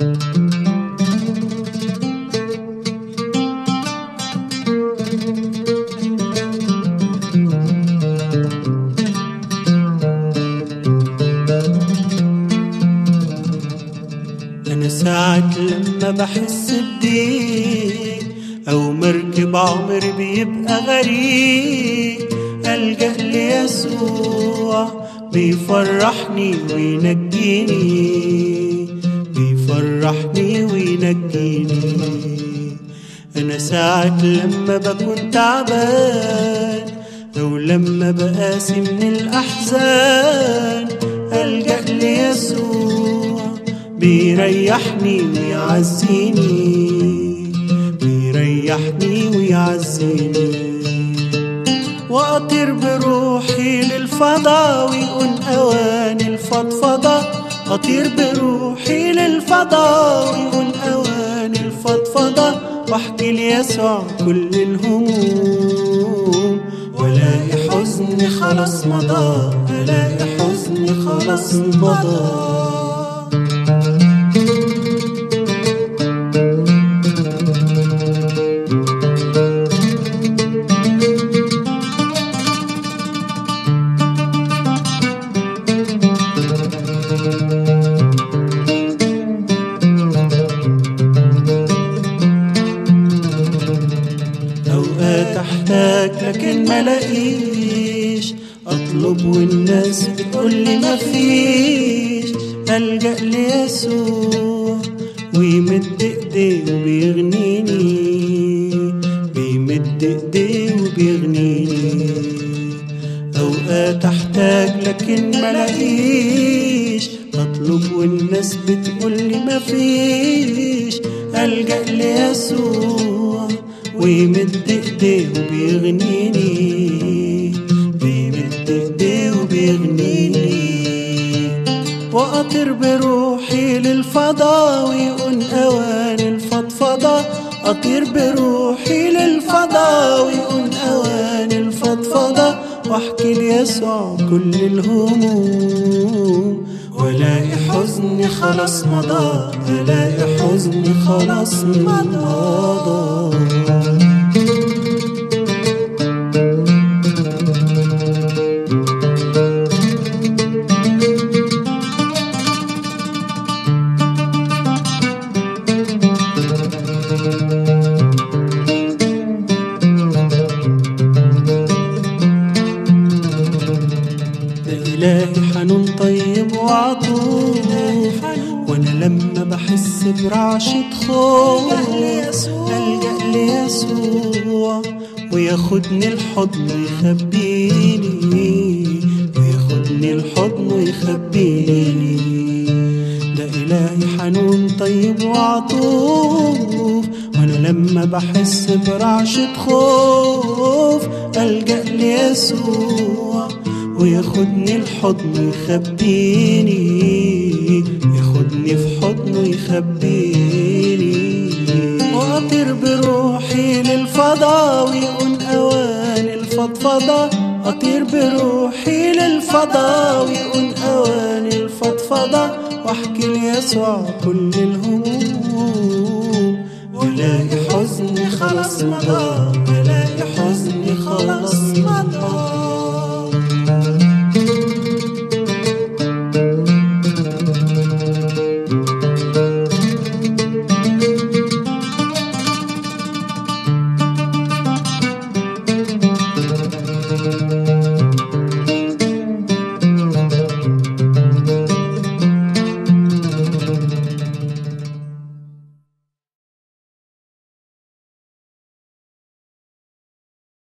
أنا ساعة لما بحس بضيق أو مركب عمري بيبقى غريب ألجأ ليسوع بيفرحني وينجيني. بيفرحني وينجيني أنا ساعة لما بكون تعبان أو لما بقاسي من الأحزان ألجأ ليسوع بيريحني ويعزيني. بيريحني ويعزيني. وأطير بروحي للفضاء ويكون أوان الفضفضة. أطير بروحي للفضاء ويكون أوان الفضفضة واحكي ليسوع كل الهموم. ولاقي حزني خلاص مضى ألاقي حزني خلاص مضى. أطلب والناس بتقولي مفيش ألجأ ليسوع. ويمد إيديه وبيغنيني. بيمد إيديه وبيغنيني. أوقات أحتاج لكن ملاقيش أطلب والناس بتقولي مفيش ألجأ ليسوع. ويمد إيديه وبيغنيني. وأطير بروحي للفضاء ويكون أوان الفضفضة. أطير بروحي للفضاء ويكون أوان الفضفضة. وأحكي ليسوع كل الهموم. ولاقي حزني خلاص مضى الاقي حزني خلاص مضى. إلهي حنون طيب وعطوف. وأنا لما بحس برعشة خوف ألجأ ليسوع وياخدني الحضن يخبيني وياخدني الحضن ويخبيني. ده إلهي حنون طيب وعطوف. وأنا لما بحس برعشة خوف ألجأ ليسوع وياخدني الحضن يخبيني ياخدني في حضنه يخبيني وأطير بروحي للفضاء ويكون أوان الفضفضة. أطير بروحي للفضاء ويكون أوان الفضفضة. وأحكي ليسوع كل الهموم. ولاقي حزني خلاص مضى